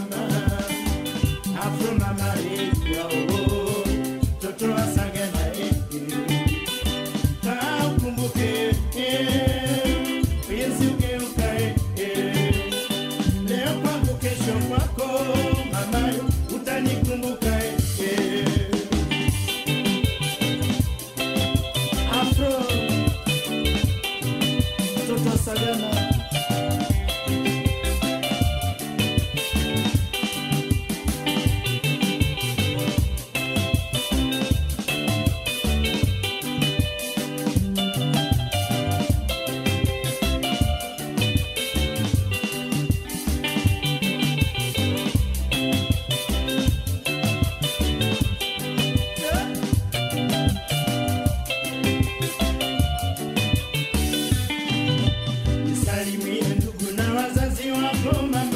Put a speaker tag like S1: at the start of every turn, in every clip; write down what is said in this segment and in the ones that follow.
S1: man. After boom, boom.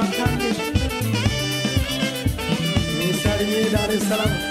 S1: Me Misali Dar es Salaam.